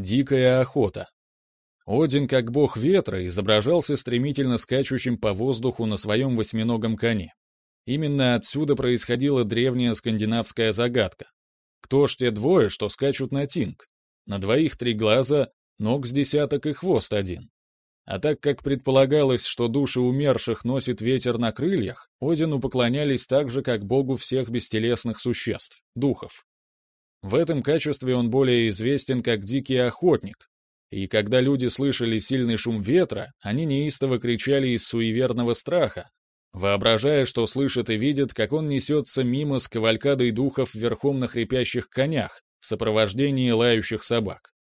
Дикая охота. Один, как бог ветра, изображался стремительно скачущим по воздуху на своем восьминогом коне. Именно отсюда происходила древняя скандинавская загадка. Кто ж те двое, что скачут на тинг? На двоих три глаза, ног с десяток и хвост один. А так как предполагалось, что души умерших носит ветер на крыльях, Одину поклонялись так же, как богу всех бестелесных существ — духов. В этом качестве он более известен как дикий охотник, и когда люди слышали сильный шум ветра, они неистово кричали из суеверного страха, воображая, что слышат и видят, как он несется мимо с кавалькадой духов верхом на хрипящих конях в сопровождении лающих собак.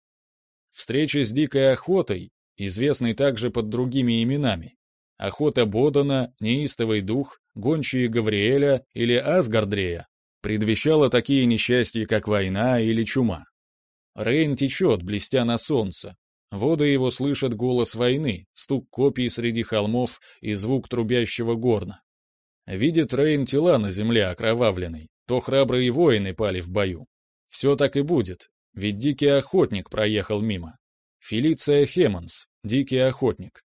Встреча с дикой охотой, известной также под другими именами, охота Бодана, неистовый дух, гончие Гавриэля или Асгардрея, предвещала такие несчастья, как война или чума. Рейн течет, блестя на солнце. Воды его слышат голос войны, стук копий среди холмов и звук трубящего горна. Видит Рейн тела на земле окровавленной, то храбрые воины пали в бою. Все так и будет, ведь дикий охотник проехал мимо. Фелиция Хеманс, дикий охотник.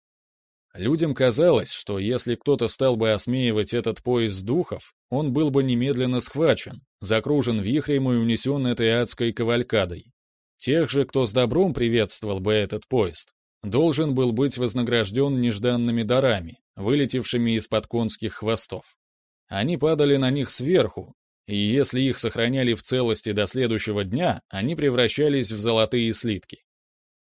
Людям казалось, что если кто-то стал бы осмеивать этот поезд духов, он был бы немедленно схвачен, закружен вихрем и унесен этой адской кавалькадой. Тех же, кто с добром приветствовал бы этот поезд, должен был быть вознагражден нежданными дарами, вылетевшими из-под конских хвостов. Они падали на них сверху, и если их сохраняли в целости до следующего дня, они превращались в золотые слитки.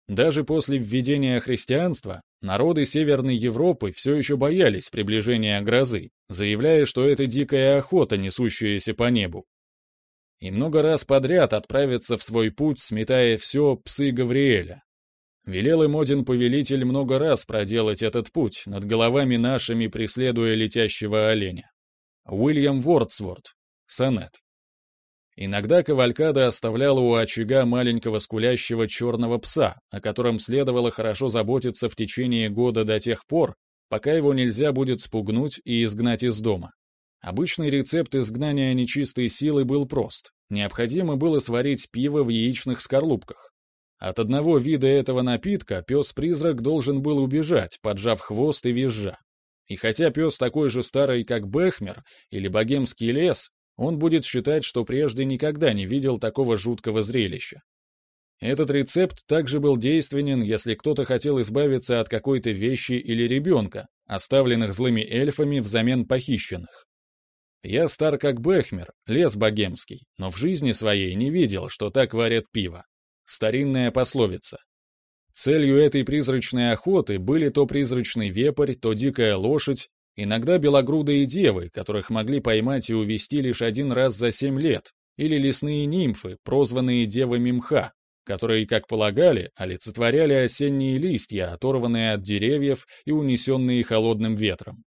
Даже после введения христианства народы Северной Европы все еще боялись приближения грозы, заявляя, что это дикая охота, несущаяся по небу, и много раз подряд отправиться в свой путь, сметая все псы Гавриэля. Велел им один повелитель много раз проделать этот путь, над головами нашими преследуя летящего оленя. Уильям Вордсворт. Сонет. Иногда кавалькада оставляла у очага маленького скулящего черного пса, о котором следовало хорошо заботиться в течение года до тех пор, пока его нельзя будет спугнуть и изгнать из дома. Обычный рецепт изгнания нечистой силы был прост. Необходимо было сварить пиво в яичных скорлупках. От одного вида этого напитка пес-призрак должен был убежать, поджав хвост и визжа. И хотя пес такой же старый, как Бехмер или богемский лес, он будет считать, что прежде никогда не видел такого жуткого зрелища. Этот рецепт также был действенен, если кто-то хотел избавиться от какой-то вещи или ребенка, оставленных злыми эльфами взамен похищенных. Я стар как Бехмер, лес богемский, но в жизни своей не видел, что так варят пиво. Старинная пословица. Целью этой призрачной охоты были то призрачный вепрь, то дикая лошадь, иногда белогрудые девы, которых могли поймать и увести лишь один раз за семь лет, или лесные нимфы, прозванные девами мха, которые, как полагали, олицетворяли осенние листья, оторванные от деревьев и унесенные холодным ветром.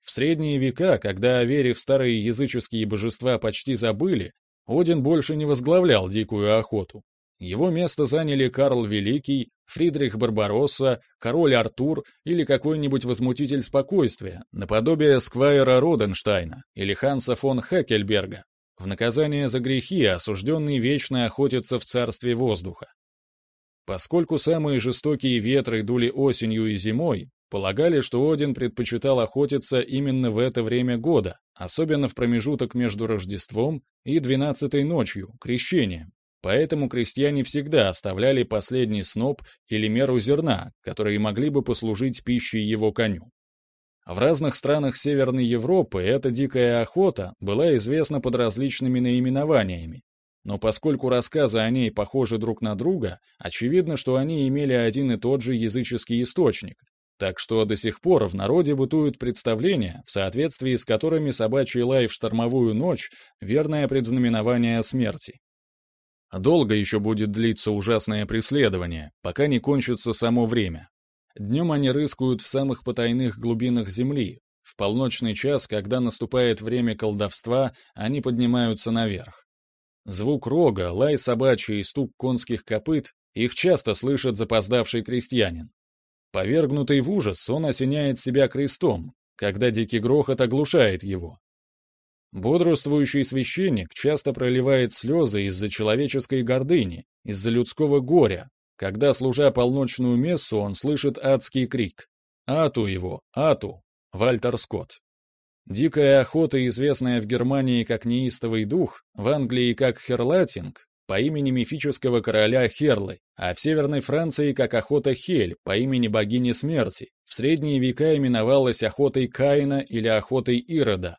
В средние века, когда о вере в старые языческие божества почти забыли, Один больше не возглавлял дикую охоту. Его место заняли Карл Великий, Фридрих Барбаросса, король Артур или какой-нибудь возмутитель спокойствия, наподобие Сквайра Роденштайна или Ханса фон Хеккельберга, в наказание за грехи, осужденный вечно охотиться в царстве воздуха. Поскольку самые жестокие ветры дули осенью и зимой, Полагали, что Один предпочитал охотиться именно в это время года, особенно в промежуток между Рождеством и двенадцатой ночью, крещением. Поэтому крестьяне всегда оставляли последний сноп или меру зерна, которые могли бы послужить пищей его коню. В разных странах Северной Европы эта дикая охота была известна под различными наименованиями, но поскольку рассказы о ней похожи друг на друга, очевидно, что они имели один и тот же языческий источник, так что до сих пор в народе бытуют представления, в соответствии с которыми собачий лай в штормовую ночь — верное предзнаменование смерти. Долго еще будет длиться ужасное преследование, пока не кончится само время. Днем они рыскают в самых потайных глубинах земли. В полночный час, когда наступает время колдовства, они поднимаются наверх. Звук рога, лай собачий и стук конских копыт — их часто слышит запоздавший крестьянин. Повергнутый в ужас, он осеняет себя крестом, когда дикий грохот оглушает его. Бодрствующий священник часто проливает слезы из-за человеческой гордыни, из-за людского горя, Когда, служа полночную мессу, он слышит адский крик. «Ату его! Ату!» Вальтер Скотт. Дикая охота, известная в Германии как неистовый дух, в Англии как херлатинг, по имени мифического короля Херлы, а в Северной Франции как охота Хель по имени богини смерти, в средние века именовалась охотой Каина или охотой Ирода.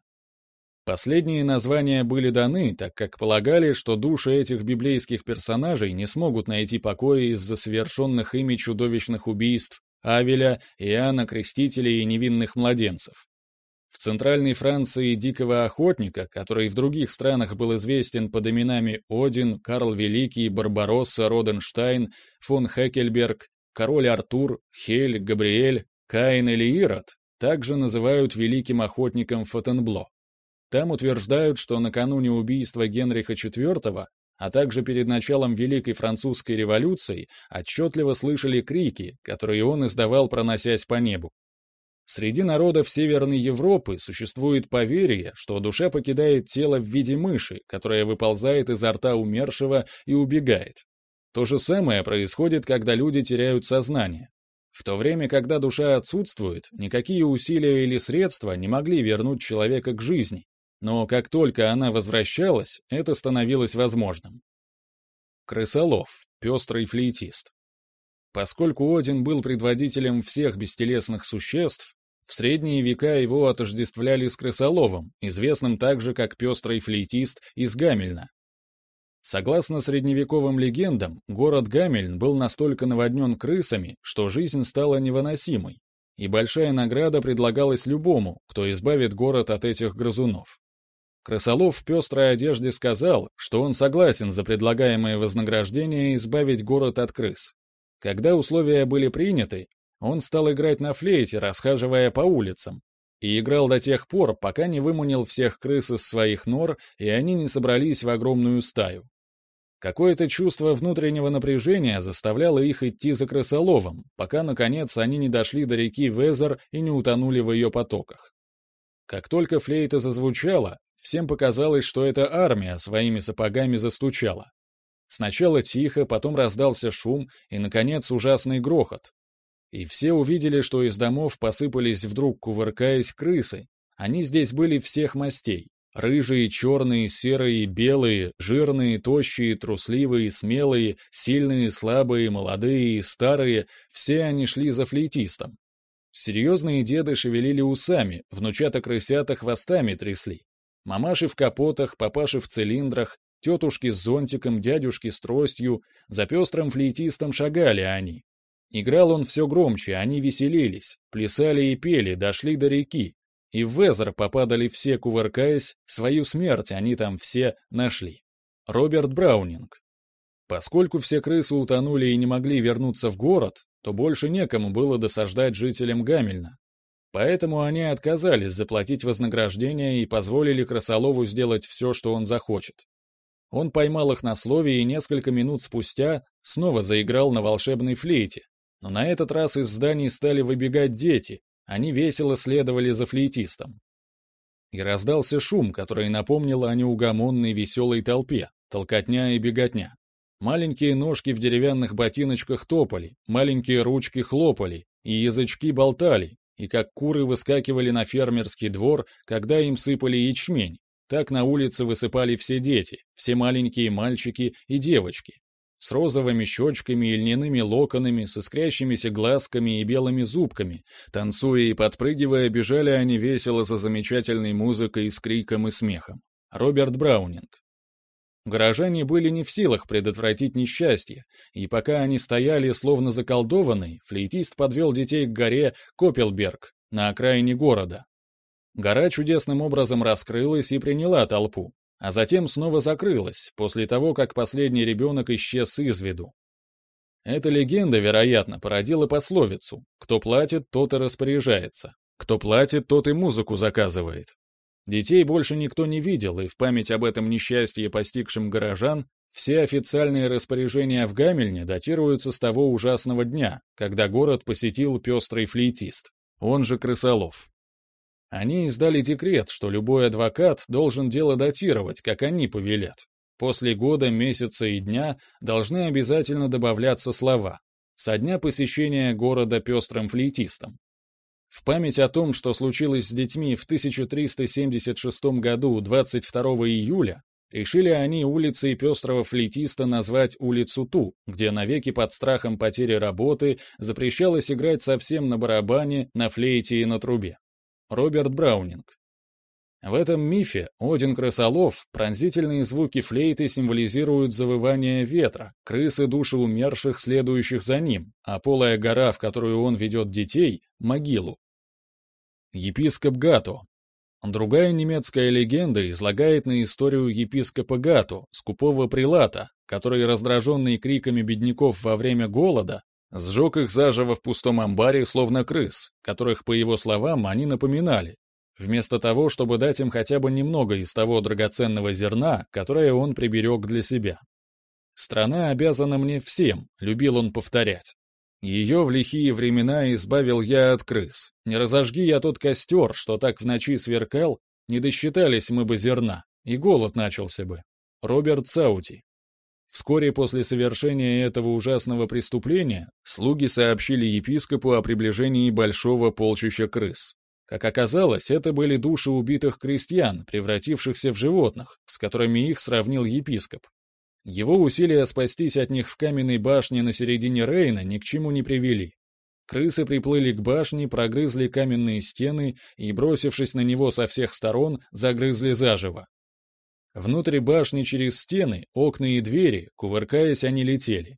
Последние названия были даны, так как полагали, что души этих библейских персонажей не смогут найти покоя из-за совершенных ими чудовищных убийств Авеля, Иоанна Крестителя и невинных младенцев. В центральной Франции дикого охотника, который в других странах был известен под именами Один, Карл Великий, Барбаросса, Роденштайн, фон Хекельберг, король Артур, Хель, Габриэль, Каин или Ирод, также называют великим охотником Фотенбло. Там утверждают, что накануне убийства Генриха IV, а также перед началом Великой Французской революции, отчетливо слышали крики, которые он издавал, проносясь по небу. Среди народов Северной Европы существует поверье, что душа покидает тело в виде мыши, которая выползает изо рта умершего и убегает. То же самое происходит, когда люди теряют сознание. В то время, когда душа отсутствует, никакие усилия или средства не могли вернуть человека к жизни, но как только она возвращалась, это становилось возможным. Крысолов, пестрый флейтист. Поскольку Один был предводителем всех бестелесных существ, в средние века его отождествляли с крысоловом, известным также как пестрый флейтист из Гамельна. Согласно средневековым легендам, город Гамельн был настолько наводнен крысами, что жизнь стала невыносимой, и большая награда предлагалась любому, кто избавит город от этих грызунов. Крысолов в пестрой одежде сказал, что он согласен за предлагаемое вознаграждение избавить город от крыс. Когда условия были приняты, он стал играть на флейте, расхаживая по улицам, и играл до тех пор, пока не выманил всех крыс из своих нор, и они не собрались в огромную стаю. Какое-то чувство внутреннего напряжения заставляло их идти за крысоловом, пока, наконец, они не дошли до реки Везер и не утонули в ее потоках. Как только флейта зазвучала, всем показалось, что эта армия своими сапогами застучала. Сначала тихо, потом раздался шум и, наконец, ужасный грохот, и все увидели, что из домов посыпались вдруг, кувыркаясь, крысы. Они здесь были всех мастей. Рыжие, черные, серые, белые, жирные, тощие, трусливые, смелые, сильные, слабые, молодые, старые — все они шли за флейтистом. Серьезные деды шевелили усами, внучата-крысята хвостами трясли. Мамаши в капотах, папаши в цилиндрах, тетушки с зонтиком, дядюшки с тростью, за пестрым флейтистом шагали они, Играл он все громче, они веселились, плясали и пели, дошли до реки. И в Везер попадали все, кувыркаясь, свою смерть они там все нашли. Роберт Браунинг. Поскольку все крысы утонули и не могли вернуться в город, то больше некому было досаждать жителям Гамельна. Поэтому они отказались заплатить вознаграждение и позволили Красолову сделать все, что он захочет. Он поймал их на слове и несколько минут спустя снова заиграл на волшебной флейте, но на этот раз из зданий стали выбегать дети, они весело следовали за флейтистом. И раздался шум, который напомнил о неугомонной веселой толпе, толкотня и беготня. Маленькие ножки в деревянных ботиночках топали, маленькие ручки хлопали, и язычки болтали, и как куры выскакивали на фермерский двор, когда им сыпали ячмень, так на улице высыпали все дети, все маленькие мальчики и девочки, с розовыми щечками и льняными локонами, с искрящимися глазками и белыми зубками. Танцуя и подпрыгивая, бежали они весело за замечательной музыкой с криком и смехом. Роберт Браунинг. Горожане были не в силах предотвратить несчастье, и пока они стояли словно заколдованные, флейтист подвел детей к горе Копелберг, на окраине города. Гора чудесным образом раскрылась и приняла толпу, а затем снова закрылась, после того, как последний ребенок исчез из виду. Эта легенда, вероятно, породила пословицу «Кто платит, тот и распоряжается. Кто платит, тот и музыку заказывает». Детей больше никто не видел, и в память об этом несчастье, постигшем горожан, все официальные распоряжения в Гамельне датируются с того ужасного дня, когда город посетил пестрый флейтист, он же Крысолов. Они издали декрет, что любой адвокат должен дело датировать, как они повелят. После года, месяца и дня должны обязательно добавляться слова. Со дня посещения города пестрым флейтистом. В память о том, что случилось с детьми в 1376 году 22 июля, решили они улицей пестрого флейтиста назвать улицу Ту, где навеки под страхом потери работы запрещалось играть совсем на барабане, на флейте и на трубе. Роберт Браунинг. В этом мифе Один Крысолов пронзительные звуки флейты символизируют завывание ветра, крысы души умерших, следующих за ним, а полая гора, в которую он ведет детей — могилу. Епископ Гато. Другая немецкая легенда излагает на историю епископа Гато, скупого прилата, который, раздраженный криками бедняков во время голода, сжег их заживо в пустом амбаре, словно крыс, которых, по его словам, они напоминали, вместо того, чтобы дать им хотя бы немного из того драгоценного зерна, которое он приберег для себя. «Страна обязана мне всем», — любил он повторять. Ее в лихие времена избавил я от крыс. Не разожги я тот костер, что так в ночи сверкал, не досчитались мы бы зерна, и голод начался бы. Роберт Саути. Вскоре после совершения этого ужасного преступления слуги сообщили епископу о приближении большого полчища крыс. Как оказалось, это были души убитых крестьян, превратившихся в животных, с которыми их сравнил епископ. Его усилия спастись от них в каменной башне на середине Рейна ни к чему не привели. Крысы приплыли к башне, прогрызли каменные стены и, бросившись на него со всех сторон, загрызли заживо. Внутрь башни через стены, окна и двери, кувыркаясь, они летели.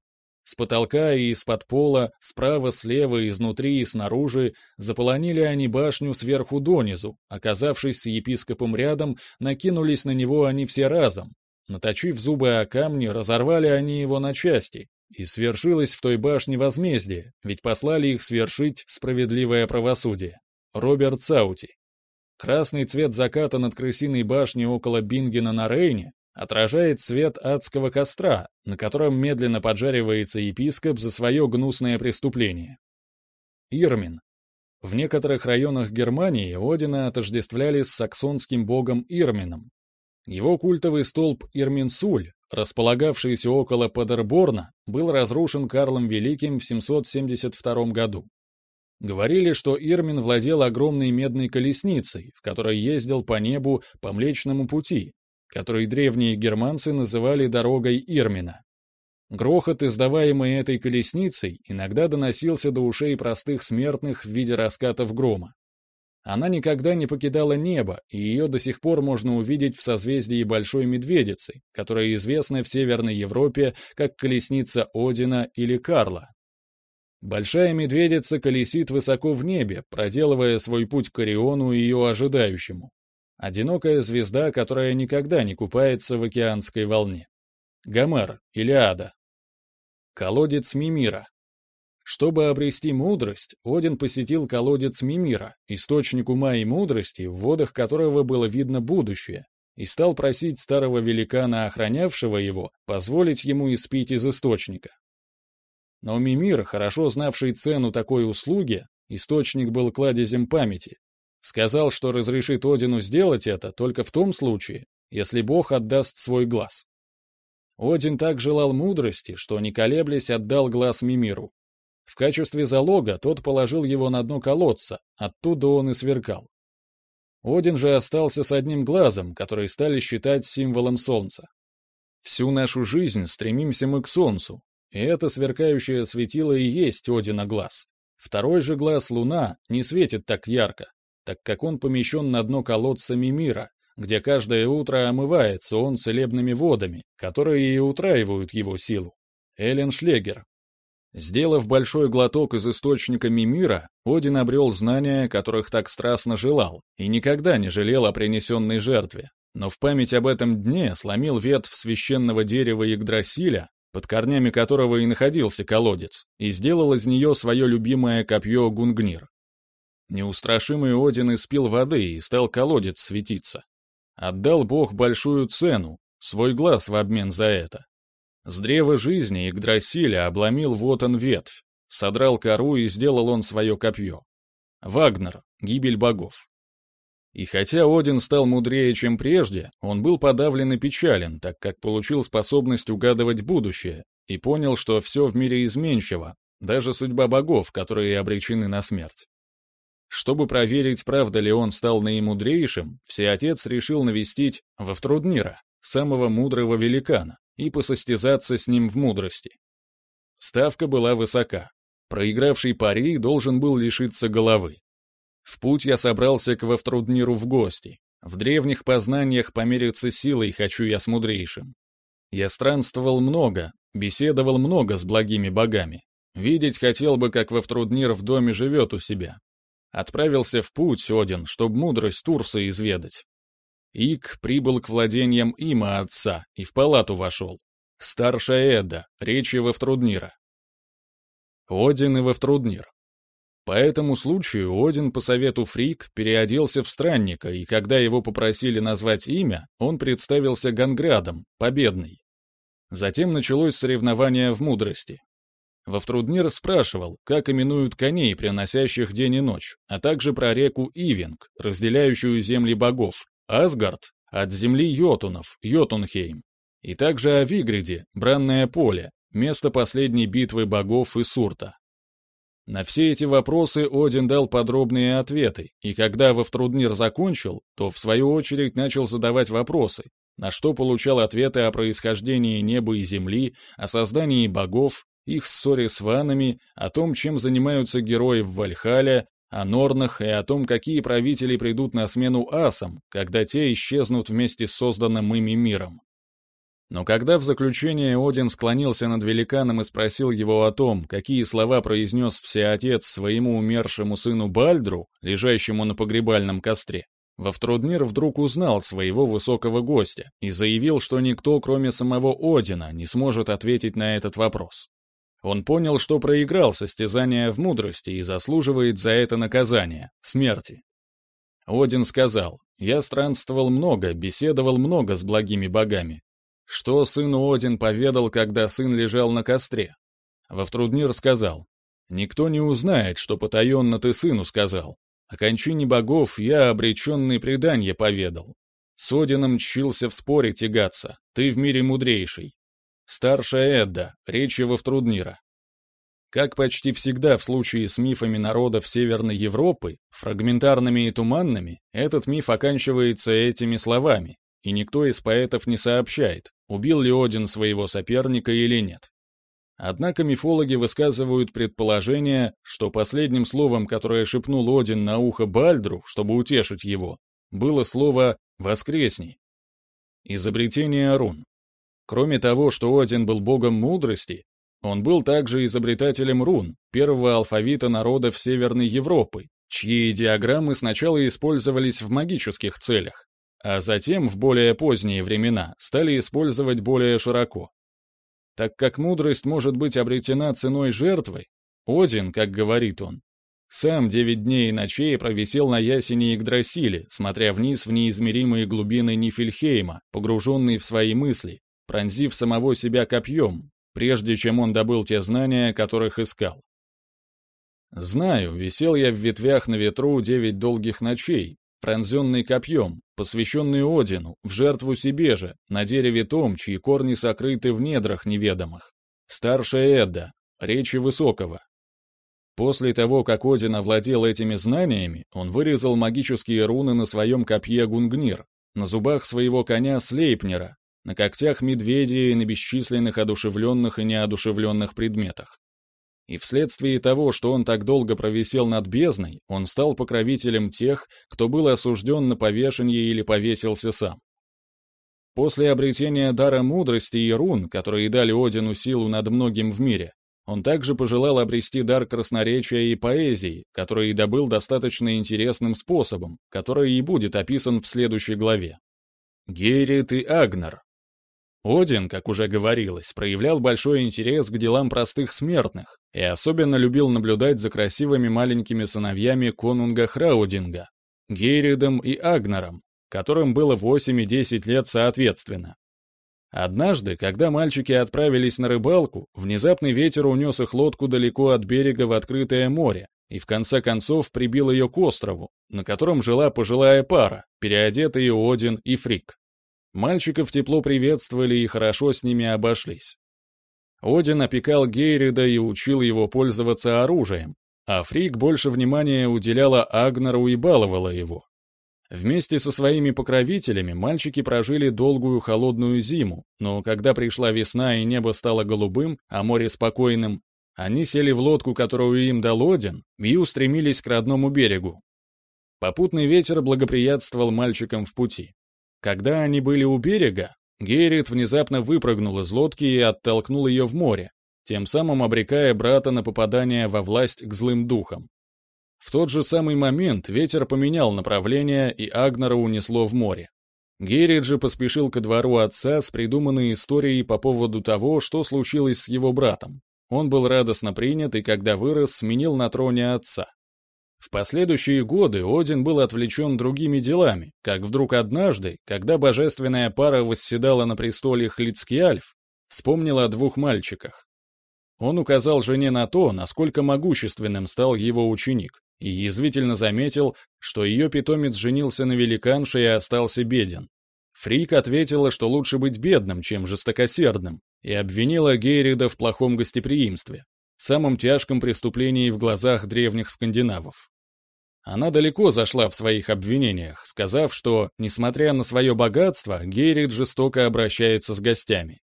С потолка и из-под пола, справа, слева, изнутри и снаружи заполонили они башню сверху донизу, оказавшись с епископом рядом, накинулись на него они все разом. Наточив зубы о камни, разорвали они его на части, и свершилось в той башне возмездие, ведь послали их свершить справедливое правосудие. Роберт Саути. Красный цвет заката над крысиной башней около Бингена на Рейне отражает свет адского костра, на котором медленно поджаривается епископ за свое гнусное преступление. Ирмин. В некоторых районах Германии Одина отождествляли с саксонским богом Ирмином. Его культовый столб Ирминсуль, располагавшийся около Падерборна, был разрушен Карлом Великим в 772 году. Говорили, что Ирмин владел огромной медной колесницей, в которой ездил по небу по Млечному пути, который древние германцы называли дорогой Ирмина. Грохот, издаваемый этой колесницей, иногда доносился до ушей простых смертных в виде раскатов грома. Она никогда не покидала небо, и ее до сих пор можно увидеть в созвездии Большой Медведицы, которая известна в Северной Европе как колесница Одина или Карла. Большая Медведица колесит высоко в небе, проделывая свой путь к Ориону и ее ожидающему. Одинокая звезда, которая никогда не купается в океанской волне. Гомер, Илиада. Колодец Мимира. Чтобы обрести мудрость, Один посетил колодец Мимира, источник ума и мудрости, в водах которого было видно будущее, и стал просить старого великана, охранявшего его, позволить ему испить из источника. Но Мимир, хорошо знавший цену такой услуги, источник был кладезем памяти, Сказал, что разрешит Одину сделать это только в том случае, если Бог отдаст свой глаз. Один так желал мудрости, что, не колеблясь, отдал глаз Мимиру. В качестве залога тот положил его на дно колодца, оттуда он и сверкал. Один же остался с одним глазом, который стали считать символом солнца. Всю нашу жизнь стремимся мы к солнцу, и это сверкающее светило и есть Одина глаз. Второй же глаз луна не светит так ярко, так как он помещен на дно колодца Мимира, где каждое утро омывается он целебными водами, которые и утраивают его силу. Эллен Шлегер. Сделав большой глоток из источника Мимира, Один обрел знания, которых так страстно желал, и никогда не жалел о принесенной жертве. Но в память об этом дне сломил ветвь священного дерева Игдрасиля, под корнями которого и находился колодец, и сделал из нее свое любимое копье Гунгнир. Неустрашимый Один испил воды и стал колодец светиться. Отдал Бог большую цену, свой глаз в обмен за это. С древа жизни Игдрасиля обломил вот он ветвь, содрал кору и сделал он свое копье. Вагнер. Гибель богов. И хотя Один стал мудрее, чем прежде, он был подавлен и печален, так как получил способность угадывать будущее и понял, что все в мире изменчиво, даже судьба богов, которые обречены на смерть. Чтобы проверить, правда ли он стал наимудрейшим, Всеотец решил навестить Вовтруднира, самого мудрого великана, и посостязаться с ним в мудрости. Ставка была высока. Проигравший пари должен был лишиться головы. В путь я собрался к Вовтрудниру в гости. В древних познаниях помериться силой хочу я с мудрейшим. Я странствовал много, беседовал много с благими богами. Видеть хотел бы, как Вовтруднир в доме живет у себя. Отправился в путь, Один, чтоб мудрость Турса изведать. Ик прибыл к владениям има отца и в палату вошел. Старшая Эда, речи Вовтруднира. Один и Вовтруднир. По этому случаю Один по совету Фрик переоделся в странника, и когда его попросили назвать имя, он представился Ганградом, победный. Затем началось соревнование в мудрости. Вовтруднир спрашивал, как именуют коней, приносящих день и ночь, а также про реку Ивинг, разделяющую земли богов, Асгард от земли Йотунов, Йотунхейм, и также о Вигриде, Бранное поле, место последней битвы богов и Сурта. На все эти вопросы Один дал подробные ответы, и когда Вовтруднир закончил, то в свою очередь начал задавать вопросы, на что получал ответы о происхождении неба и земли, о создании богов, их ссоре с ванами, о том, чем занимаются герои в Вальхале, о Норнах и о том, какие правители придут на смену асам, когда те исчезнут вместе с созданным ими миром. Но когда в заключение Один склонился над великаном и спросил его о том, какие слова произнес Всеотец своему умершему сыну Бальдру, лежащему на погребальном костре, Вовтрудмир вдруг узнал своего высокого гостя и заявил, что никто, кроме самого Одина, не сможет ответить на этот вопрос. Он понял, что проиграл состязание в мудрости и заслуживает за это наказание — смерти. Один сказал, «Я странствовал много, беседовал много с благими богами, что сыну Один поведал, когда сын лежал на костре? Вовтруднир сказал, «Никто не узнает, что потаенно ты сыну сказал. О кончине богов я обреченный преданье поведал. С Одином чился в споре тягаться, ты в мире мудрейший. Старшая Эдда, речи Вовтруднира. Как почти всегда в случае с мифами народов Северной Европы, фрагментарными и туманными, этот миф оканчивается этими словами, и никто из поэтов не сообщает, убил ли Один своего соперника или нет. Однако мифологи высказывают предположение, что последним словом, которое шепнул Один на ухо Бальдру, чтобы утешить его, было слово «воскресни». Изобретение рун. Кроме того, что Один был богом мудрости, он был также изобретателем рун, первого алфавита народов Северной Европы, чьи диаграммы сначала использовались в магических целях, а затем в более поздние времена стали использовать более широко. Так как мудрость может быть обретена ценой жертвы, Один, как говорит он, сам девять дней и ночей провисел на ясене Игдрасиле, смотря вниз в неизмеримые глубины Нифельхейма, погруженный в свои мысли, пронзив самого себя копьем, прежде чем он добыл те знания, которых искал. Знаю, висел я в ветвях на ветру девять долгих ночей, пронзенный копьем, посвященный Одину, в жертву себе же, на дереве том, чьи корни сокрыты в недрах неведомых. Старшая Эдда, речи Высокого. После того, как Один овладел этими знаниями, он вырезал магические руны на своем копье Гунгнир, на зубах своего коня Слейпнера, на когтях медведя и на бесчисленных одушевленных и неодушевленных предметах. И вследствие того, что он так долго провисел над бездной, он стал покровителем тех, кто был осужден на повешение или повесился сам. После обретения дара мудрости и рун, которые дали Одину силу над многим в мире, он также пожелал обрести дар красноречия и поэзии, который добыл достаточно интересным способом, который и будет описан в следующей главе. Герит и Агнар один, как уже говорилось, проявлял большой интерес к делам простых смертных и особенно любил наблюдать за красивыми маленькими сыновьями конунга Храудинга, Гейридом и Агнаром, которым было 8 и 10 лет соответственно. Однажды, когда мальчики отправились на рыбалку, внезапный ветер унес их лодку далеко от берега в открытое море, и в конце концов прибил ее к острову, на котором жила пожилая пара, переодетые Один и Фрик. Мальчиков тепло приветствовали и хорошо с ними обошлись. Один опекал Гейрида и учил его пользоваться оружием, а Фрик больше внимания уделяла Агнару и баловала его. Вместе со своими покровителями мальчики прожили долгую холодную зиму, но когда пришла весна и небо стало голубым, а море спокойным, они сели в лодку, которую им дал Один, и устремились к родному берегу. Попутный ветер благоприятствовал мальчикам в пути. Когда они были у берега, Геррит внезапно выпрыгнул из лодки и оттолкнул ее в море, тем самым обрекая брата на попадание во власть к злым духам. В тот же самый момент ветер поменял направление, и Агнера унесло в море. Геррит же поспешил ко двору отца с придуманной историей по поводу того, что случилось с его братом. Он был радостно принят и, когда вырос, сменил на троне отца. В последующие годы Один был отвлечен другими делами, как вдруг однажды, когда божественная пара восседала на престоле Хлицкиальф, вспомнил о двух мальчиках. Он указал жене на то, насколько могущественным стал его ученик, и язвительно заметил, что ее питомец женился на великанше и остался беден. Фрик ответила, что лучше быть бедным, чем жестокосердным, и обвинила Гейрида в плохом гостеприимстве, самом тяжком преступлении в глазах древних скандинавов. Она далеко зашла в своих обвинениях, сказав, что, несмотря на свое богатство, Гейрид жестоко обращается с гостями.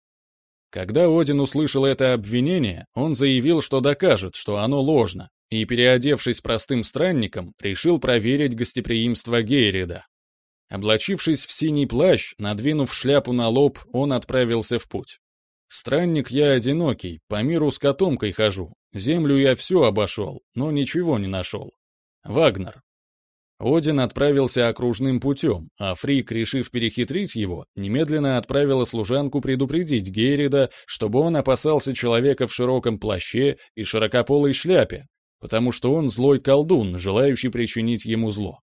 Когда Один услышал это обвинение, он заявил, что докажет, что оно ложно, и, переодевшись простым странником, решил проверить гостеприимство Гейрида. Облачившись в синий плащ, надвинув шляпу на лоб, он отправился в путь. «Странник я одинокий, по миру с котомкой хожу, землю я все обошел, но ничего не нашел. Вагнер, один отправился окружным путем, а Фрик, решив перехитрить его, немедленно отправила служанку предупредить Гейрида, чтобы он опасался человека в широком плаще и широкополой шляпе, потому что он злой колдун, желающий причинить ему зло.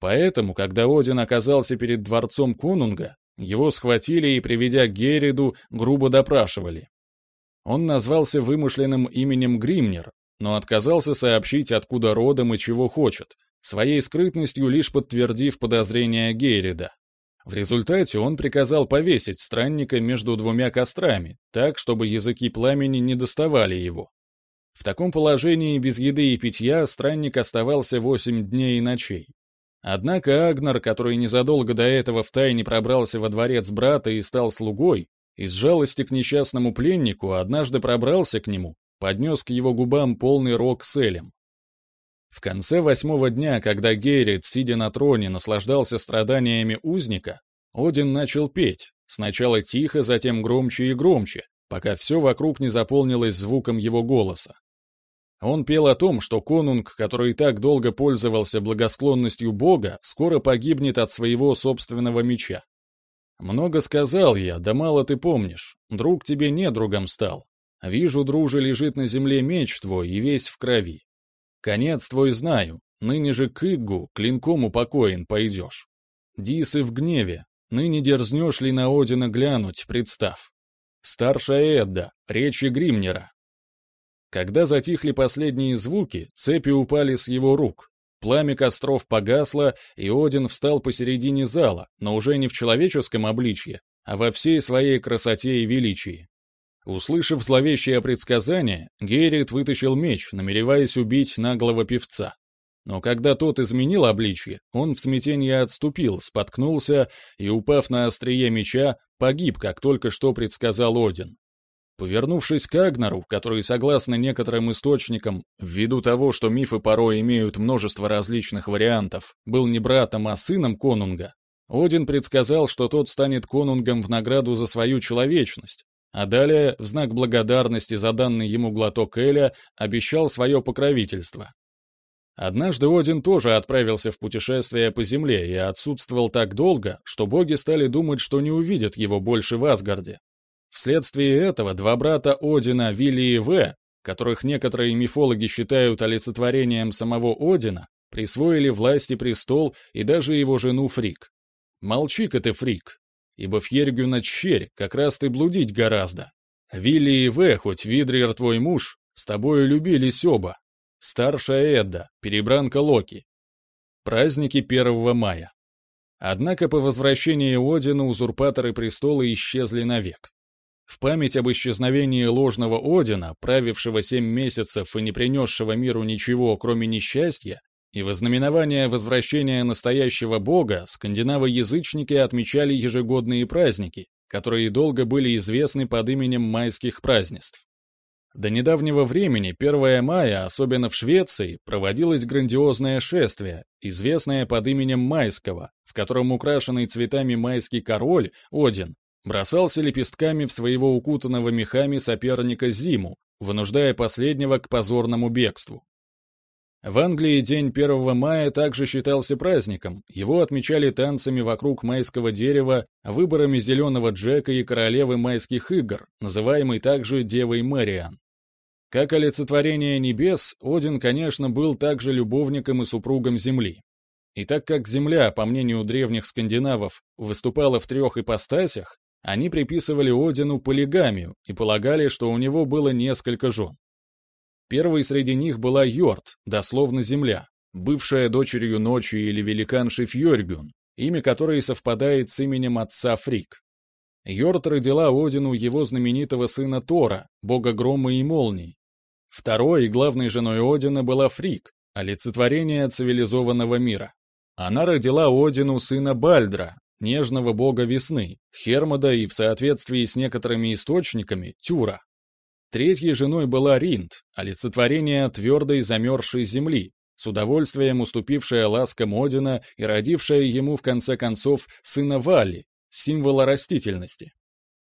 Поэтому, когда Один оказался перед дворцом Конунга, его схватили и, приведя к Гейриду, грубо допрашивали. Он назвался вымышленным именем Гримнер, но отказался сообщить, откуда родом и чего хочет — своей скрытностью лишь подтвердив подозрения Гейрида. В результате он приказал повесить странника между двумя кострами, так, чтобы языки пламени не доставали его. В таком положении без еды и питья странник оставался восемь дней и ночей. Однако Агнар, который незадолго до этого втайне пробрался во дворец брата и стал слугой, из жалости к несчастному пленнику однажды пробрался к нему, поднес к его губам полный рог с элем. В конце восьмого дня, когда Геррит, сидя на троне, наслаждался страданиями узника, Один начал петь, сначала тихо, затем громче и громче, пока все вокруг не заполнилось звуком его голоса. Он пел о том, что конунг, который так долго пользовался благосклонностью Бога, скоро погибнет от своего собственного меча. «Много сказал я, да мало ты помнишь. Друг тебе недругом стал. Вижу, друже, лежит на земле меч твой и весь в крови. Конец твой знаю, ныне же к Иггу клинком упокоен пойдешь. Дисы в гневе, ныне дерзнешь ли на Одина глянуть, представ. Старшая Эдда, речи Гримнера. Когда затихли последние звуки, цепи упали с его рук. Пламя костров погасло, и Один встал посередине зала, но уже не в человеческом обличье, а во всей своей красоте и величии. Услышав зловещее предсказание, Геррит вытащил меч, намереваясь убить наглого певца. Но когда тот изменил обличье, он в смятении отступил, споткнулся и, упав на острие меча, погиб, как только что предсказал Один. Повернувшись к Агнару, который, согласно некоторым источникам, ввиду того, что мифы порой имеют множество различных вариантов, был не братом, а сыном конунга, Один предсказал, что тот станет конунгом в награду за свою человечность, а далее, в знак благодарности за данный ему глоток Эля, обещал свое покровительство. Однажды Один тоже отправился в путешествие по земле и отсутствовал так долго, что боги стали думать, что не увидят его больше в Асгарде. Вследствие этого два брата Одина, Вилли и В, которых некоторые мифологи считают олицетворением самого Одина, присвоили власть и престол и даже его жену Фрик. Молчи-ка ты, Фрик, ибо Фьергю на черь как раз ты блудить гораздо. Вилли и В, хоть Видрир твой муж, с тобою любились оба. Старшая Эдда, перебранка Локи. Праздники 1 мая. Однако по возвращении Одина узурпаторы престола исчезли навек. В память об исчезновении ложного Одина, правившего семь месяцев и не принесшего миру ничего, кроме несчастья, и во знаменование возвращения настоящего бога скандинавы-язычники отмечали ежегодные праздники, которые долго были известны под именем майских празднеств. До недавнего времени 1 мая, особенно в Швеции, проводилось грандиозное шествие, известное под именем Майского, в котором украшенный цветами майский король, Один, бросался лепестками в своего укутанного мехами соперника Зиму, вынуждая последнего к позорному бегству. В Англии день 1 мая также считался праздником, его отмечали танцами вокруг майского дерева, выборами зеленого Джека и королевы майских игр, называемой также Девой Мэриан. Как олицетворение небес, Один, конечно, был также любовником и супругом Земли. И так как Земля, по мнению древних скандинавов, выступала в трех ипостасях, они приписывали Одину полигамию и полагали, что у него было несколько жен. Первой среди них была Йорд, дословно земля, бывшая дочерью ночи или великанши Фьоргюн, имя которой совпадает с именем отца Фрик. Йорд родила Одину его знаменитого сына Тора, бога грома и молний. Второй и главной женой Одина была Фрик, олицетворение цивилизованного мира. Она родила Одину сына Бальдра, нежного бога весны, Хермода и в соответствии с некоторыми источниками Тюра. Третьей женой была Ринд, олицетворение твердой замерзшей земли, с удовольствием уступившая ласкам Одина и родившая ему в конце концов сына Валли, символа растительности.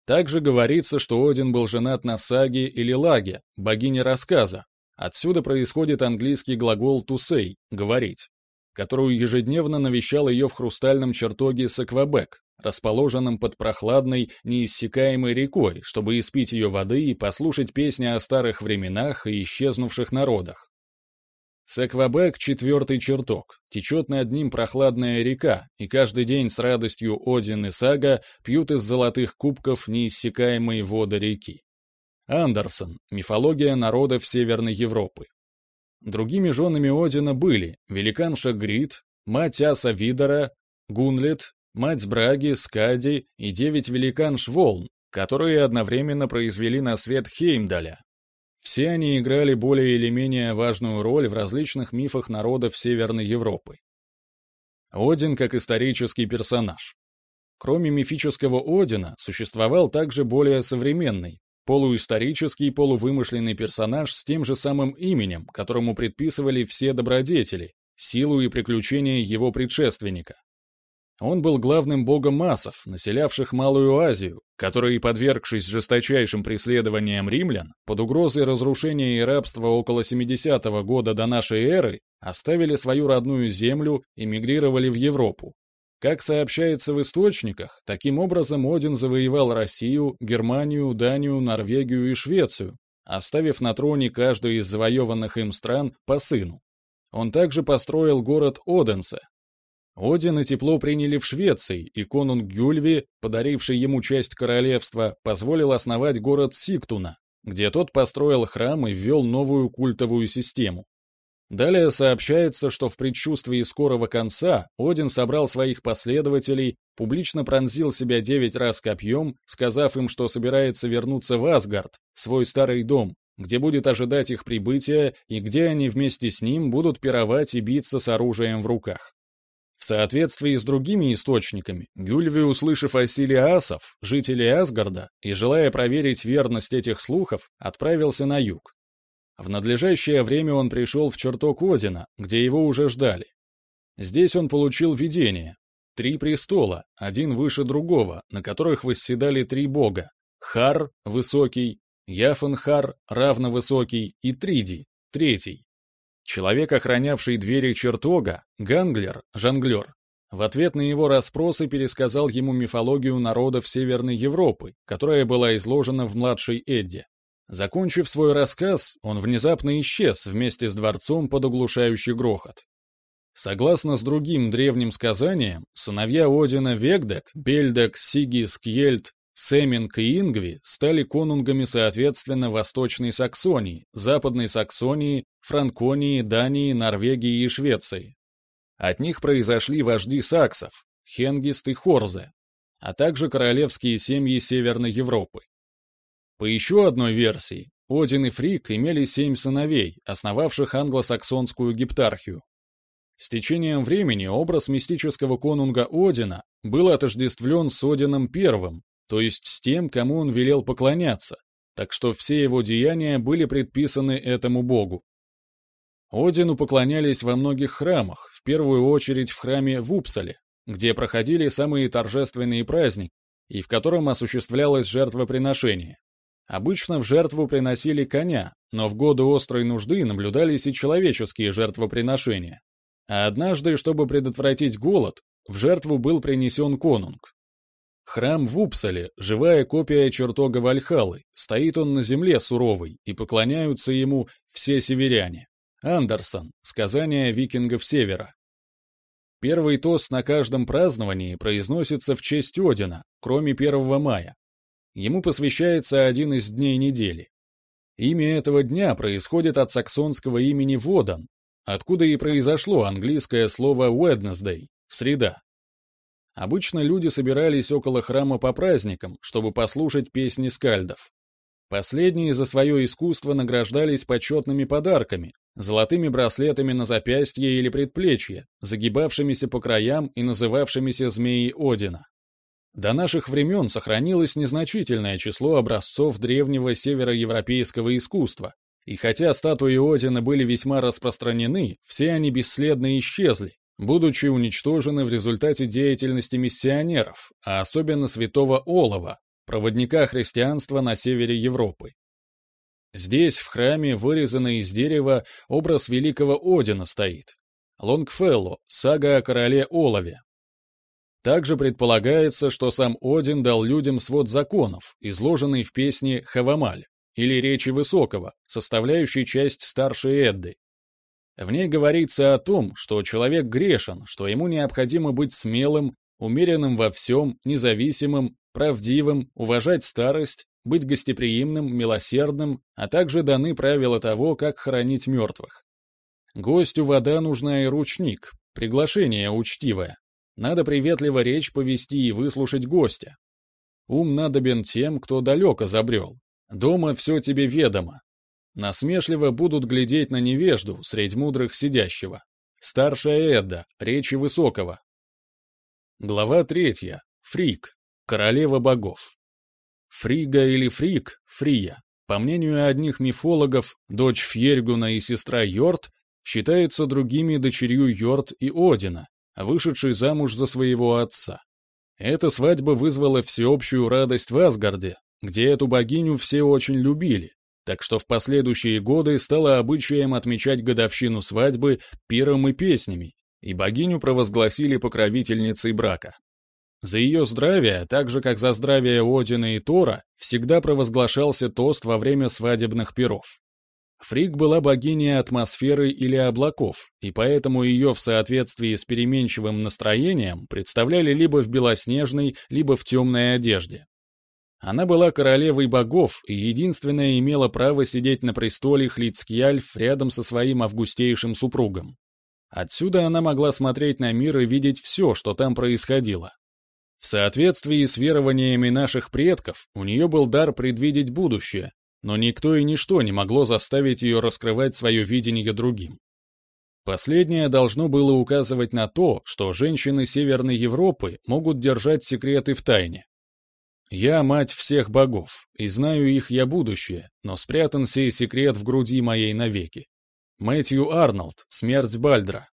Также говорится, что Один был женат на Саге или Лаге, богине рассказа. Отсюда происходит английский глагол «to say» — «говорить» которую ежедневно навещал ее в хрустальном чертоге Саквабек, расположенном под прохладной, неиссякаемой рекой, чтобы испить ее воды и послушать песни о старых временах и исчезнувших народах. Саквабек — четвертый чертог, течет над ним прохладная река, и каждый день с радостью Один и Сага пьют из золотых кубков неиссякаемые воды реки. Андерсон. Мифология народов Северной Европы. Другими женами Одина были великанша Грит, мать Аса Видора, Гунлет, мать Браги, Скади и девять великанш Волн, которые одновременно произвели на свет Хеймдаля. Все они играли более или менее важную роль в различных мифах народов Северной Европы. Один как исторический персонаж. Кроме мифического Одина, существовал также более современный, Полуисторический, полувымышленный персонаж с тем же самым именем, которому предписывали все добродетели, силу и приключения его предшественника. Он был главным богом массов, населявших Малую Азию, которые, подвергшись жесточайшим преследованиям римлян, под угрозой разрушения и рабства около 70 -го года до нашей эры, оставили свою родную землю и мигрировали в Европу. Как сообщается в источниках, таким образом Один завоевал Россию, Германию, Данию, Норвегию и Швецию, оставив на троне каждую из завоеванных им стран по сыну. Он также построил город Оденсе. Один и тепло приняли в Швеции, и конунг Гюльви, подаривший ему часть королевства, позволил основать город Сиктуна, где тот построил храм и ввел новую культовую систему. Далее сообщается, что в предчувствии скорого конца Один собрал своих последователей, публично пронзил себя девять раз копьем, сказав им, что собирается вернуться в Асгард, свой старый дом, где будет ожидать их прибытия и где они вместе с ним будут пировать и биться с оружием в руках. В соответствии с другими источниками, Гюльви, услышав о силе асов, жителей Асгарда, и желая проверить верность этих слухов, отправился на юг. В надлежащее время он пришел в чертог Одина, где его уже ждали. Здесь он получил видение. Три престола, один выше другого, на которых восседали три бога. Хар — высокий, Яфанхар — равновысокий и Триди — третий. Человек, охранявший двери чертога, Ганглер, жонглер, в ответ на его расспросы пересказал ему мифологию народов Северной Европы, которая была изложена в младшей Эдде. Закончив свой рассказ, он внезапно исчез вместе с дворцом под оглушающий грохот. Согласно с другим древним сказаниям, сыновья Одина Вегдек, Бельдек, Сиги, Скьельд, Семинг и Ингви стали конунгами соответственно Восточной Саксонии, Западной Саксонии, Франконии, Дании, Норвегии и Швеции. От них произошли вожди саксов, Хенгист и Хорзе, а также королевские семьи Северной Европы. По еще одной версии, Один и Фрик имели семь сыновей, основавших англосаксонскую гептархию. С течением времени образ мистического конунга Одина был отождествлен с Одином I, то есть с тем, кому он велел поклоняться, так что все его деяния были предписаны этому богу. Одину поклонялись во многих храмах, в первую очередь в храме в Упсале, где проходили самые торжественные праздники и в котором осуществлялось жертвоприношение. Обычно в жертву приносили коня, но в годы острой нужды наблюдались и человеческие жертвоприношения. А однажды, чтобы предотвратить голод, в жертву был принесен конунг. Храм в Упсале — живая копия чертога Вальхалы, стоит он на земле суровой, и поклоняются ему все северяне. Андерсон. Сказания викингов Севера. Первый тост на каждом праздновании произносится в честь Одина, кроме 1 мая. Ему посвящается один из дней недели. Имя этого дня происходит от саксонского имени Водан, откуда и произошло английское слово Wednesday — среда. Обычно люди собирались около храма по праздникам, чтобы послушать песни скальдов. Последние за свое искусство награждались почетными подарками, золотыми браслетами на запястье или предплечье, загибавшимися по краям и называвшимися змеей Одина. До наших времен сохранилось незначительное число образцов древнего североевропейского искусства, и хотя статуи Одина были весьма распространены, все они бесследно исчезли, будучи уничтожены в результате деятельности миссионеров, а особенно святого Олова, проводника христианства на севере Европы. Здесь, в храме, вырезанный из дерева, образ великого Одина стоит. Лонгфелло, сага о короле Олове. Также предполагается, что сам Один дал людям свод законов, изложенный в песне «Хавамаль» или «Речи Высокого», составляющей часть старшей Эдды, в ней говорится о том, что человек грешен, что ему необходимо быть смелым, умеренным во всем, независимым, правдивым, уважать старость, быть гостеприимным, милосердным, а также даны правила того, как хоронить мертвых. Гостю вода нужна и ручник, приглашение учтивое. Надо приветливо речь повести и выслушать гостя. Ум надобен тем, кто далеко забрел. Дома все тебе ведомо, Насмешливо будут глядеть на невежду средь мудрых сидящего. Старшая Эдда, речи Высокого. Глава третья. Фрик. Королева богов. Фрига или Фрик, Фрия, по мнению одних мифологов, дочь Фьергуна и сестра Йорт, считается другими дочерью Йорт и Одина, вышедшей замуж за своего отца. Эта свадьба вызвала всеобщую радость в Асгарде, где эту богиню все очень любили, так что в последующие годы стало обычаем отмечать годовщину свадьбы пиром и песнями, и богиню провозгласили покровительницей брака. За ее здравие, так же как за здравие Одина и Тора, всегда провозглашался тост во время свадебных пиров. Фрик была богиней атмосферы или облаков, и поэтому ее в соответствии с переменчивым настроением представляли либо в белоснежной, либо в темной одежде. Она была королевой богов и единственная имела право сидеть на престоле Хлицкьяльф рядом со своим августейшим супругом. Отсюда она могла смотреть на мир и видеть все, что там происходило. В соответствии с верованиями наших предков, у нее был дар предвидеть будущее, но никто и ничто не могло заставить ее раскрывать свое видение другим. Последнее должно было указывать на то, что женщины Северной Европы могут держать секреты в тайне. Я мать всех богов, и знаю их я будущее, но спрятан сей секрет в груди моей навеки. Мэтью Арнольд, смерть Бальдра.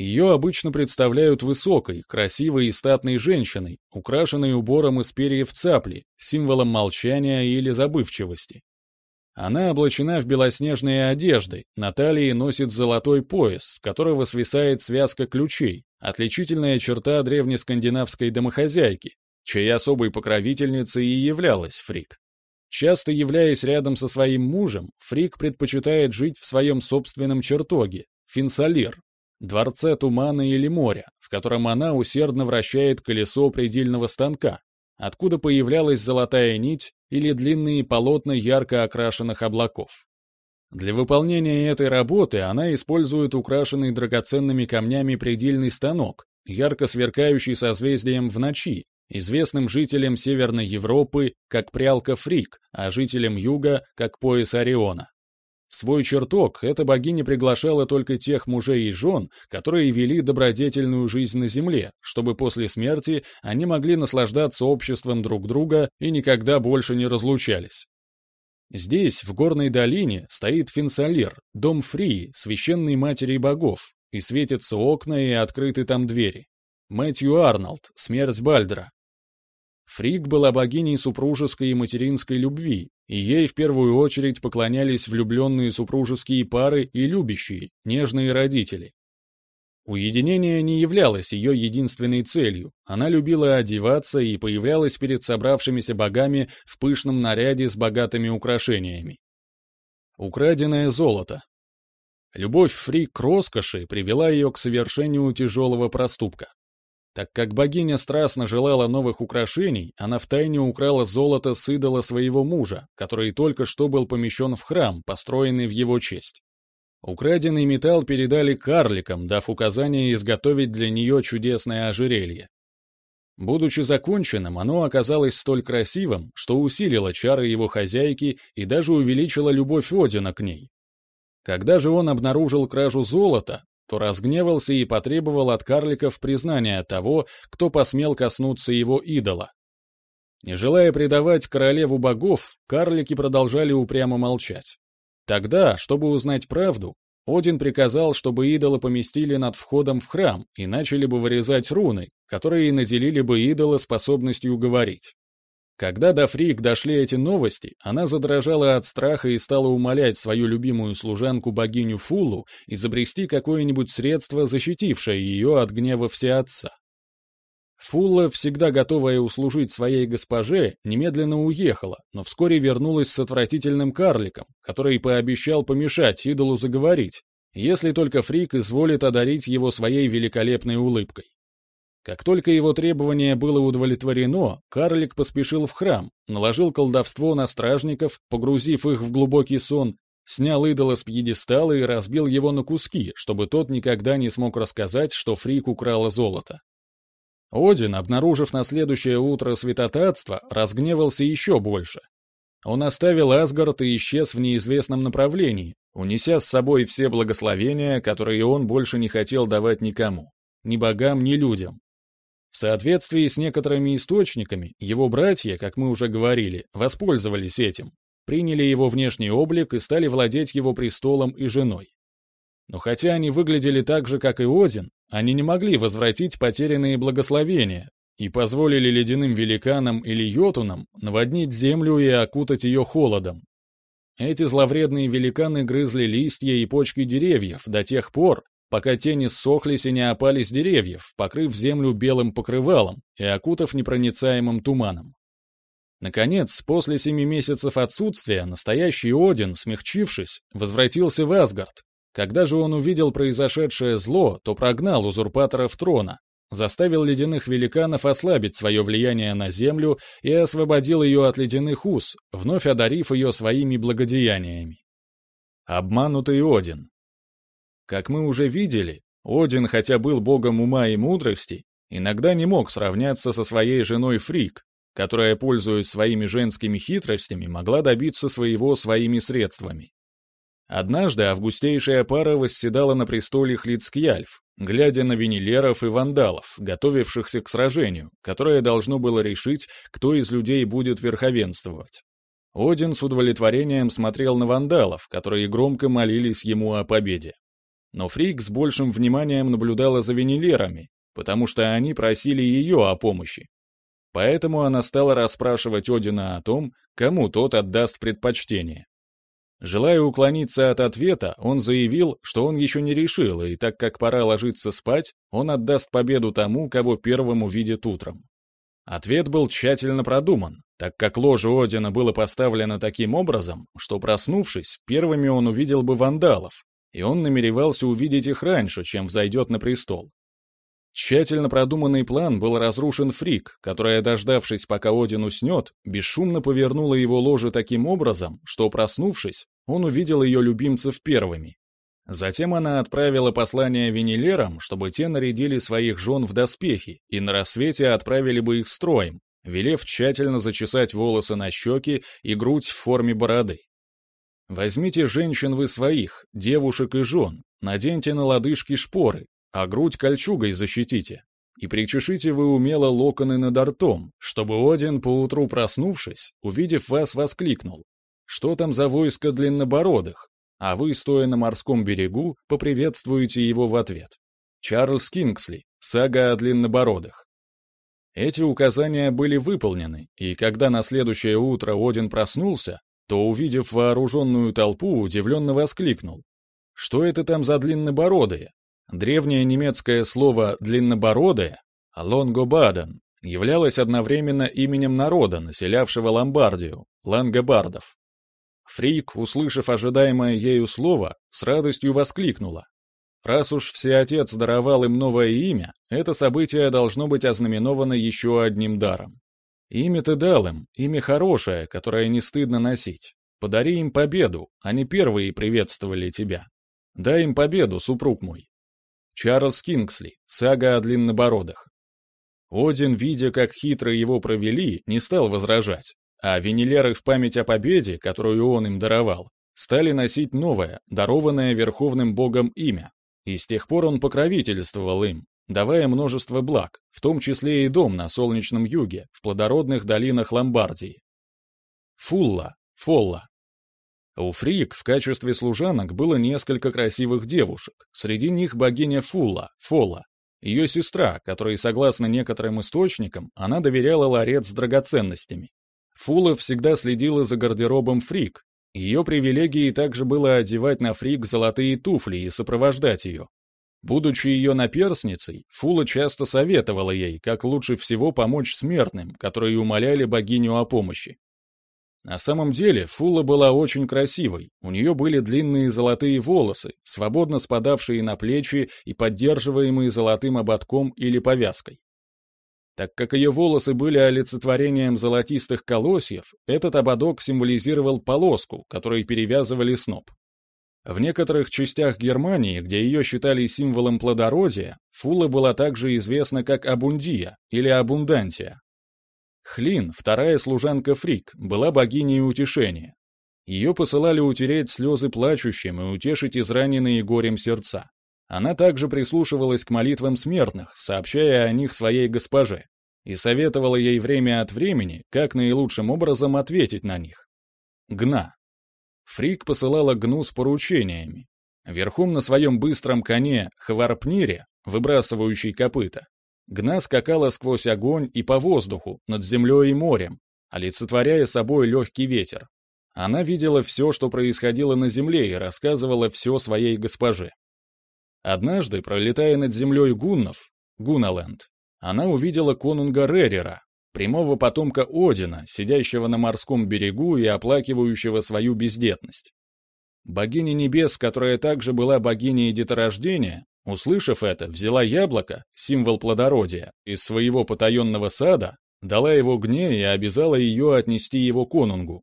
Ее обычно представляют высокой, красивой и статной женщиной, украшенной убором из перьев цапли, символом молчания или забывчивости. Она облачена в белоснежные одежды, на талии носит золотой пояс, с которого свисает связка ключей, отличительная черта древнескандинавской домохозяйки, чьей особой покровительницей и являлась Фрик. Часто являясь рядом со своим мужем, Фрик предпочитает жить в своем собственном чертоге, Финсалир, дворце тумана или моря, в котором она усердно вращает колесо предельного станка, откуда появлялась золотая нить или длинные полотна ярко окрашенных облаков. Для выполнения этой работы она использует украшенный драгоценными камнями предельный станок, ярко сверкающий созвездием в ночи, известным жителям Северной Европы как прялка Фрик, а жителям Юга как пояс Ориона. В свой чертог эта богиня приглашала только тех мужей и жен, которые вели добродетельную жизнь на земле, чтобы после смерти они могли наслаждаться обществом друг друга и никогда больше не разлучались. Здесь, в горной долине, стоит Финсалир, дом Фрии, священной матери богов, и светятся окна и открыты там двери. Мэтью Арнольд, смерть Бальдра. Фрик была богиней супружеской и материнской любви, и ей в первую очередь поклонялись влюбленные супружеские пары и любящие, нежные родители. Уединение не являлось ее единственной целью. Она любила одеваться и появлялась перед собравшимися богами в пышном наряде с богатыми украшениями. Украденное золото. Любовь Фрик к роскоши привела ее к совершению тяжелого проступка. Так как богиня страстно желала новых украшений, она втайне украла золото с идола своего мужа, который только что был помещен в храм, построенный в его честь. Украденный металл передали карликам, дав указание изготовить для нее чудесное ожерелье. Будучи законченным, оно оказалось столь красивым, что усилило чары его хозяйки и даже увеличило любовь Одина к ней. Когда же он обнаружил кражу золота, то разгневался и потребовал от карликов признания того, кто посмел коснуться его идола. Не желая предавать королеву богов, карлики продолжали упрямо молчать. Тогда, чтобы узнать правду, Один приказал, чтобы идола поместили над входом в храм и начали бы вырезать руны, которые наделили бы идола способностью говорить. Когда до Фрик дошли эти новости, она задрожала от страха и стала умолять свою любимую служанку богиню Фулу изобрести какое-нибудь средство, защитившее ее от гнева Всеотца. Фулла, всегда готовая услужить своей госпоже, немедленно уехала, но вскоре вернулась с отвратительным карликом, который пообещал помешать идолу заговорить, если только Фрик изволит одарить его своей великолепной улыбкой. Как только его требование было удовлетворено, карлик поспешил в храм, наложил колдовство на стражников, погрузив их в глубокий сон, снял идола с пьедестала и разбил его на куски, чтобы тот никогда не смог рассказать, что Фрик украла золото. Один, обнаружив на следующее утро святотатство, разгневался еще больше. Он оставил Асгард и исчез в неизвестном направлении, унеся с собой все благословения, которые он больше не хотел давать никому, ни богам, ни людям. В соответствии с некоторыми источниками, его братья, как мы уже говорили, воспользовались этим, приняли его внешний облик и стали владеть его престолом и женой. Но хотя они выглядели так же, как и Один, они не могли возвратить потерянные благословения и позволили ледяным великанам или йотунам наводнить землю и окутать ее холодом. Эти зловредные великаны грызли листья и почки деревьев до тех пор, пока тени ссохлись и не опали с деревьев, покрыв землю белым покрывалом и окутав непроницаемым туманом. Наконец, после семи месяцев отсутствия, настоящий Один, смягчившись, возвратился в Асгард. Когда же он увидел произошедшее зло, то прогнал узурпаторов трона, заставил ледяных великанов ослабить свое влияние на землю и освободил ее от ледяных уз, вновь одарив ее своими благодеяниями. Обманутый Один, как мы уже видели, Один, хотя был богом ума и мудрости, иногда не мог сравняться со своей женой Фрик, которая, пользуясь своими женскими хитростями, могла добиться своего своими средствами. Однажды августейшая пара восседала на престоле Хлицкьяльф, глядя на венилеров и вандалов, готовившихся к сражению, которое должно было решить, кто из людей будет верховенствовать. Один с удовлетворением смотрел на вандалов, которые громко молились ему о победе. Но Фрик с большим вниманием наблюдала за венилерами, потому что они просили ее о помощи. Поэтому она стала расспрашивать Одина о том, кому тот отдаст предпочтение. Желая уклониться от ответа, он заявил, что он еще не решил, и так как пора ложиться спать, он отдаст победу тому, кого первым увидит утром. Ответ был тщательно продуман, так как ложе Одина было поставлено таким образом, что, проснувшись, первыми он увидел бы вандалов, и он намеревался увидеть их раньше, чем взойдет на престол. Тщательно продуманный план был разрушен Фрик, которая, дождавшись, пока Один уснет, бесшумно повернула его ложе таким образом, что, проснувшись, он увидел ее любимцев первыми. Затем она отправила послание Венилерам, чтобы те нарядили своих жен в доспехи и на рассвете отправили бы их строем, велев тщательно зачесать волосы на щеки и грудь в форме бороды. Возьмите женщин вы своих, девушек и жен, наденьте на лодыжки шпоры, а грудь кольчугой защитите. И причешите вы умело локоны над ртом, чтобы Один, поутру проснувшись, увидев вас, воскликнул. Что там за войско длиннобородых? А вы, стоя на морском берегу, поприветствуете его в ответ. Чарльз Кингсли, сага о длиннобородых. Эти указания были выполнены, и когда на следующее утро Один проснулся, то, увидев вооруженную толпу, удивленно воскликнул. «Что это там за длиннобородые? Древнее немецкое слово «длиннобородое» «лонгобаден» являлось одновременно именем народа, населявшего Ломбардию, лангобардов. Фрик, услышав ожидаемое ею слово, с радостью воскликнула. Раз уж Всеотец даровал им новое имя, это событие должно быть ознаменовано еще одним даром. Имя ты дал им, имя хорошее, которое не стыдно носить. Подари им победу, они первые приветствовали тебя. Дай им победу, супруг мой. Чарльз Кингсли, сага о длиннобородах. Один, видя, как хитро его провели, не стал возражать, а венелеры в память о победе, которую он им даровал, стали носить новое, дарованное верховным богом имя, и с тех пор он покровительствовал им, давая множество благ, в том числе и дом на солнечном юге, в плодородных долинах Ломбардии. Фулла, Фолла, у Фрик в качестве служанок было несколько красивых девушек, среди них богиня Фула, Фола, ее сестра, которой, согласно некоторым источникам, она доверяла ларец с драгоценностями. Фула всегда следила за гардеробом Фрик. Ее привилегией также было одевать на Фрик золотые туфли и сопровождать ее. Будучи ее наперсницей, Фула часто советовала ей, как лучше всего помочь смертным, которые умоляли богиню о помощи. На самом деле Фула была очень красивой, у нее были длинные золотые волосы, свободно спадавшие на плечи и поддерживаемые золотым ободком или повязкой. Так как ее волосы были олицетворением золотистых колосьев, этот ободок символизировал полоску, которой перевязывали сноп. В некоторых частях Германии, где ее считали символом плодородия, Фула была также известна как Абундия или Абундантия, Хлин, вторая служанка Фрик, была богиней утешения. Ее посылали утереть слезы плачущим и утешить израненные горем сердца. Она также прислушивалась к молитвам смертных, сообщая о них своей госпоже, и советовала ей время от времени, как наилучшим образом ответить на них. Гна. Фрик посылала Гну с поручениями. Верхом на своем быстром коне Хварпнире, выбрасывающий копыта, Гна скакала сквозь огонь и по воздуху, над землей и морем, олицетворяя собой легкий ветер. Она видела все, что происходило на земле, и рассказывала все своей госпоже. Однажды, пролетая над землей гуннов, Гуналенд, она увидела конунга Ререра, прямого потомка Одина, сидящего на морском берегу и оплакивающего свою бездетность. Богиня небес, которая также была богиней деторождения, Услышав это, взяла яблоко, символ плодородия, из своего потаенного сада, дала его Гне и обязала ее отнести его конунгу.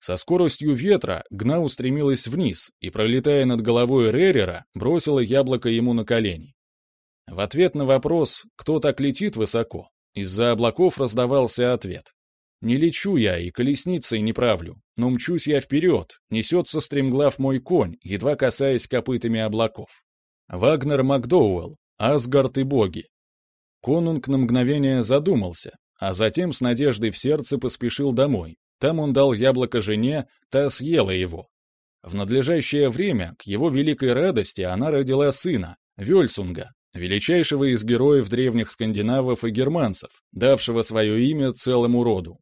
Со скоростью ветра Гна устремилась вниз и, пролетая над головой Ререра, бросила яблоко ему на колени. В ответ на вопрос «Кто так летит высоко?» Из-за облаков раздавался ответ. «Не лечу я и колесницей не правлю, но мчусь я вперед, несется стремглав мой конь, едва касаясь копытами облаков». Вагнер Макдоуэлл, Асгард и боги. Конунг на мгновение задумался, а затем с надеждой в сердце поспешил домой. Там он дал яблоко жене, та съела его. В надлежащее время, к его великой радости, она родила сына, Вельсунга, величайшего из героев древних скандинавов и германцев, давшего свое имя целому роду.